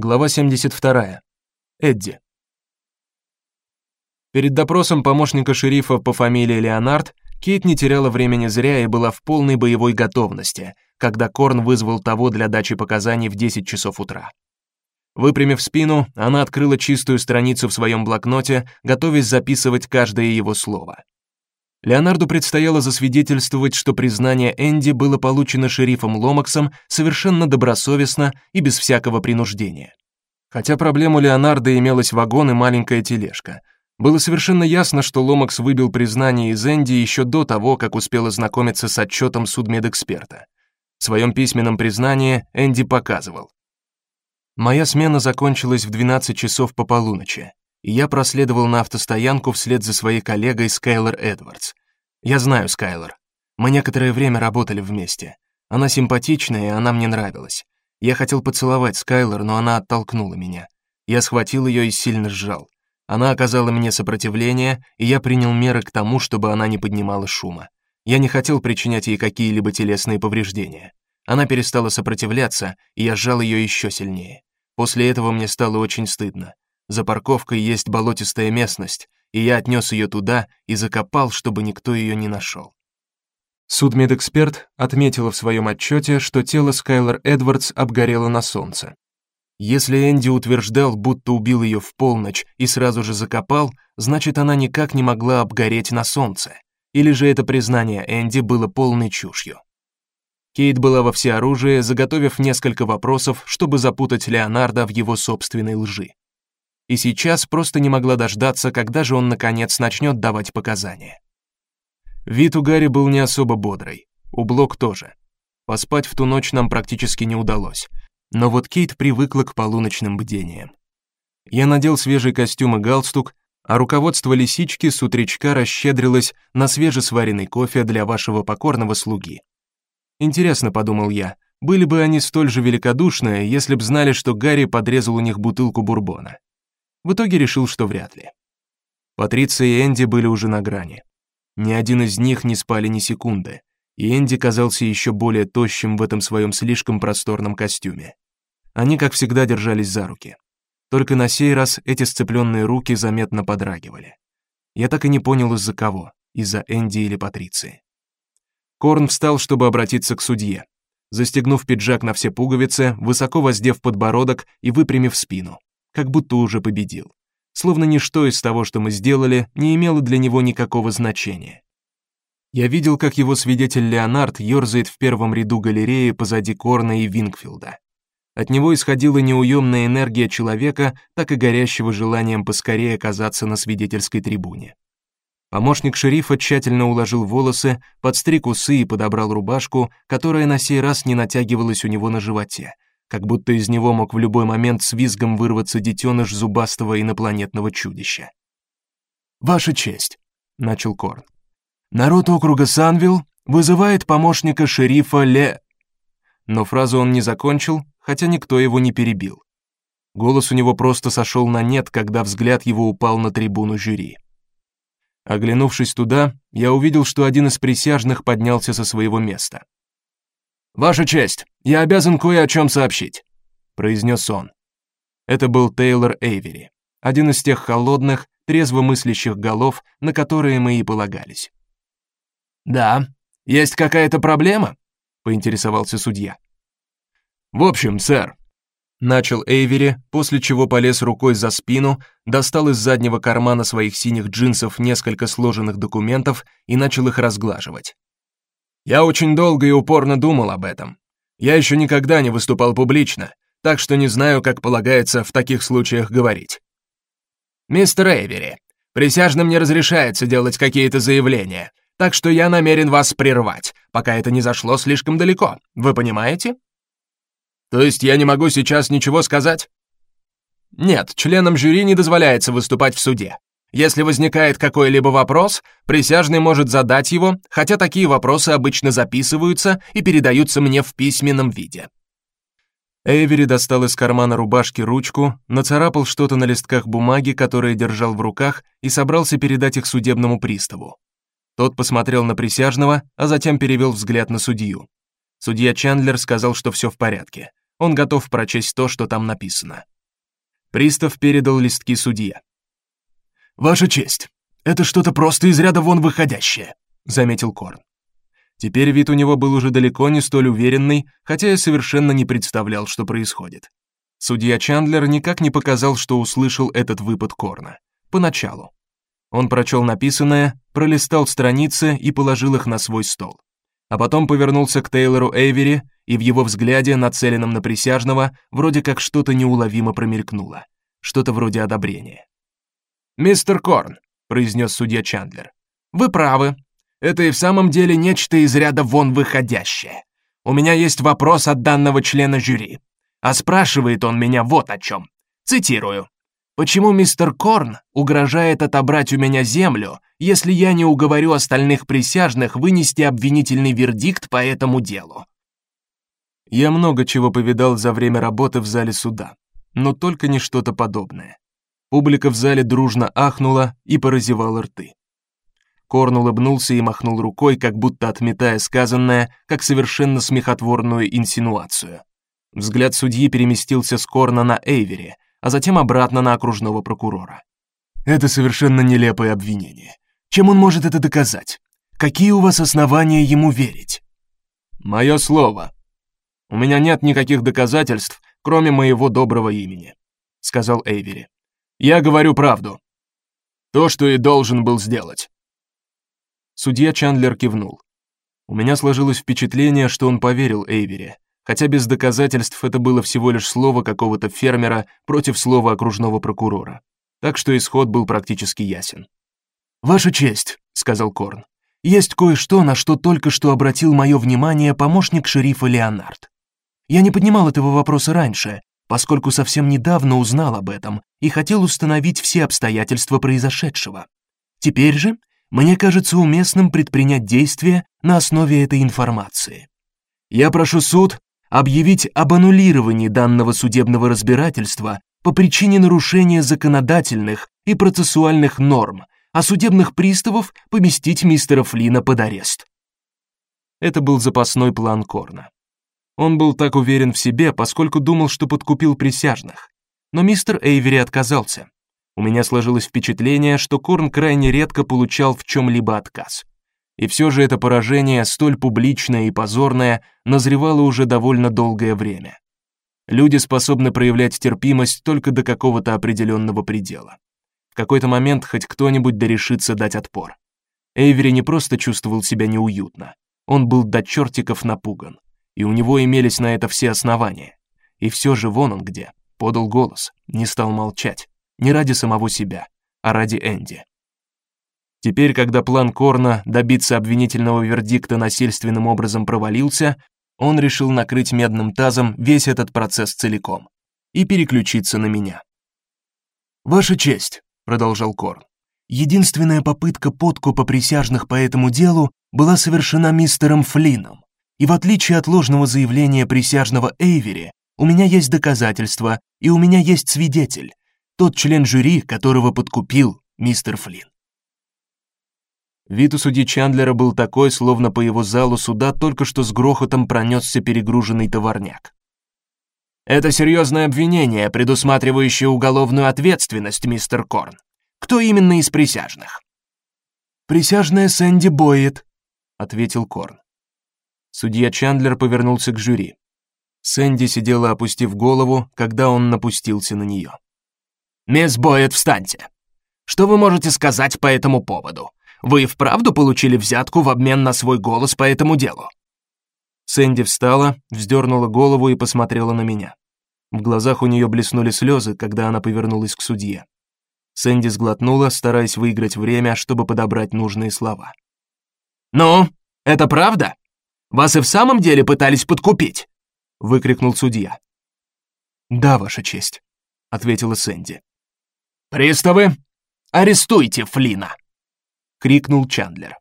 Глава 72. Эдди. Перед допросом помощника шерифа по фамилии Леонард Кейт не теряла времени зря и была в полной боевой готовности, когда Корн вызвал того для дачи показаний в 10 часов утра. Выпрямив спину, она открыла чистую страницу в своем блокноте, готовясь записывать каждое его слово. Леонарду предстояло засвидетельствовать, что признание Энди было получено шерифом Ломаксом совершенно добросовестно и без всякого принуждения. Хотя проблема Леонарда имелась вагон и маленькая тележка. Было совершенно ясно, что Ломакс выбил признание из Энди еще до того, как успел ознакомиться с отчетом судмедэксперта. В своем письменном признании Энди показывал: Моя смена закончилась в 12 часов по полуночи, и я проследовал на автостоянку вслед за своей коллегой Скайлер Эдвардс. Я знаю Скайлер. Мы некоторое время работали вместе. Она симпатичная, и она мне нравилась. Я хотел поцеловать Скайлер, но она оттолкнула меня. Я схватил ее и сильно сжал. Она оказала мне сопротивление, и я принял меры к тому, чтобы она не поднимала шума. Я не хотел причинять ей какие-либо телесные повреждения. Она перестала сопротивляться, и я сжал ее еще сильнее. После этого мне стало очень стыдно. За парковкой есть болотистая местность, и я отнес ее туда и закопал, чтобы никто ее не нашел. Судмедэксперт отметила в своем отчете, что тело Скайлер Эдвардс обгорело на солнце. Если Энди утверждал, будто убил ее в полночь и сразу же закопал, значит, она никак не могла обгореть на солнце. Или же это признание Энди было полной чушью. Кейт была во всеоружии, заготовив несколько вопросов, чтобы запутать Леонардо в его собственной лжи. И сейчас просто не могла дождаться, когда же он наконец начнет давать показания. Вид у Гарри был не особо бодрый, у Блок тоже. Поспать в ту ночь нам практически не удалось. Но вот Кейт привыкла к полуночным бдениям. Я надел свежий костюм и галстук, а руководство лисички с утречка расщедрилось на свежесваренный кофе для вашего покорного слуги. Интересно, подумал я, были бы они столь же великодушны, если б знали, что Гарри подрезал у них бутылку бурбона. В итоге решил, что вряд ли. Патриция и Энди были уже на грани. Ни один из них не спали ни секунды, и Энди казался еще более тощим в этом своем слишком просторном костюме. Они, как всегда, держались за руки. Только на сей раз эти сцепленные руки заметно подрагивали. Я так и не понял из-за кого, из-за Энди или Патриции. Корн встал, чтобы обратиться к судье. Застегнув пиджак на все пуговицы, высоко воздев подбородок и выпрямив спину, как будто уже победил. Словно ничто из того, что мы сделали, не имело для него никакого значения. Я видел, как его свидетель Леонард ерзает в первом ряду галереи позади Корна и Вингфилда. От него исходила неуемная энергия человека, так и горящего желанием поскорее оказаться на свидетельской трибуне. Помощник шерифа тщательно уложил волосы, подстриг усы и подобрал рубашку, которая на сей раз не натягивалась у него на животе, как будто из него мог в любой момент с визгом вырваться детеныш зубастого инопланетного чудища. Ваша честь, начал Корн. Народ округа Санвилл вызывает помощника шерифа Ле. Но фразу он не закончил, хотя никто его не перебил. Голос у него просто сошел на нет, когда взгляд его упал на трибуну жюри. Оглянувшись туда, я увидел, что один из присяжных поднялся со своего места. Ваша честь, я обязан кое о чем сообщить, произнес он. Это был Тейлор Эйвери, один из тех холодных, трезво мыслящих голов, на которые мы и полагались. Да, есть какая-то проблема? поинтересовался судья. В общем, сэр, начал Эйвери, после чего полез рукой за спину, достал из заднего кармана своих синих джинсов несколько сложенных документов и начал их разглаживать. Я очень долго и упорно думал об этом. Я еще никогда не выступал публично, так что не знаю, как полагается в таких случаях говорить. Мистер Эйвери, присяжным не разрешается делать какие-то заявления, так что я намерен вас прервать, пока это не зашло слишком далеко. Вы понимаете? То есть я не могу сейчас ничего сказать? Нет, членам жюри не дозволяется выступать в суде. Если возникает какой-либо вопрос, присяжный может задать его, хотя такие вопросы обычно записываются и передаются мне в письменном виде. Эйвери достал из кармана рубашки ручку, нацарапал что-то на листках бумаги, которые держал в руках, и собрался передать их судебному приставу. Тот посмотрел на присяжного, а затем перевел взгляд на судью. Судья Чандлер сказал, что все в порядке. Он готов прочесть то, что там написано. Пристав передал листки судье. Ваша честь, это что-то просто из ряда вон выходящее, заметил Корн. Теперь вид у него был уже далеко не столь уверенный, хотя и совершенно не представлял, что происходит. Судья Чандлер никак не показал, что услышал этот выпад Корна. Поначалу. Он прочел написанное, пролистал страницы и положил их на свой стол. А потом повернулся к Тейлору Эйвери, и в его взгляде, нацеленном на присяжного, вроде как что-то неуловимо промелькнуло, что-то вроде одобрения. "Мистер Корн", произнес судья Чандлер. "Вы правы. Это и в самом деле нечто из ряда вон выходящее. У меня есть вопрос от данного члена жюри. А спрашивает он меня вот о чем. Цитирую: Почему мистер Корн угрожает отобрать у меня землю, если я не уговорю остальных присяжных вынести обвинительный вердикт по этому делу? Я много чего повидал за время работы в зале суда, но только не что-то подобное. Публика в зале дружно ахнула и поразевала рты. Корн улыбнулся и махнул рукой, как будто отметая сказанное, как совершенно смехотворную инсинуацию. Взгляд судьи переместился с Корна на Эйвери, а затем обратно на окружного прокурора. Это совершенно нелепое обвинение. Чем он может это доказать? Какие у вас основания ему верить? Мое слово. У меня нет никаких доказательств, кроме моего доброго имени, сказал Эйвери. Я говорю правду. То, что и должен был сделать. Судья Чандлер кивнул. У меня сложилось впечатление, что он поверил Эйвери, хотя без доказательств это было всего лишь слово какого-то фермера против слова окружного прокурора. Так что исход был практически ясен. Ваша честь, сказал Корн. Есть кое-что, на что только что обратил мое внимание помощник шерифа Леонард. Я не поднимал этого вопроса раньше, поскольку совсем недавно узнал об этом и хотел установить все обстоятельства произошедшего. Теперь же мне кажется уместным предпринять действия на основе этой информации. Я прошу суд объявить об аннулировании данного судебного разбирательства по причине нарушения законодательных и процессуальных норм, а судебных приставов поместить мистера Флина под арест. Это был запасной план Корна. Он был так уверен в себе, поскольку думал, что подкупил присяжных. Но мистер Эйвери отказался. У меня сложилось впечатление, что Корн крайне редко получал в чем либо отказ. И все же это поражение, столь публичное и позорное, назревало уже довольно долгое время. Люди способны проявлять терпимость только до какого-то определенного предела. В какой-то момент хоть кто-нибудь дорешится дать отпор. Эйвери не просто чувствовал себя неуютно, он был до чертиков напуган, и у него имелись на это все основания. И все же вон он где, подал голос, не стал молчать не ради самого себя, а ради Энди. Теперь, когда план Корна добиться обвинительного вердикта насильственным образом провалился, он решил накрыть медным тазом весь этот процесс целиком и переключиться на меня. Ваша честь, продолжал Корн. Единственная попытка подкупа присяжных по этому делу была совершена мистером Флином. И в отличие от ложного заявления присяжного Эйвери, у меня есть доказательства и у меня есть свидетель, тот член жюри, которого подкупил мистер Флинн. Вид у судьи Чандлера был такой, словно по его залу суда только что с грохотом пронесся перегруженный товарняк. Это серьезное обвинение, предусматривающее уголовную ответственность, мистер Корн. Кто именно из присяжных? Присяжная Сэнди Бойет, ответил Корн. Судья Чандлер повернулся к жюри. Сэнди сидела опустив голову, когда он напустился на нее. «Мисс Бойет, встаньте. Что вы можете сказать по этому поводу? Вы вправду получили взятку в обмен на свой голос по этому делу?» Сэнди встала, вздернула голову и посмотрела на меня. В глазах у нее блеснули слезы, когда она повернулась к судье. Сэнди сглотнула, стараясь выиграть время, чтобы подобрать нужные слова. «Ну, это правда? Вас и в самом деле пытались подкупить?» — выкрикнул судья. «Да, ваша честь», — ответила Сэнди. «Приставы, арестуйте Флина!» — крикнул Чандлер.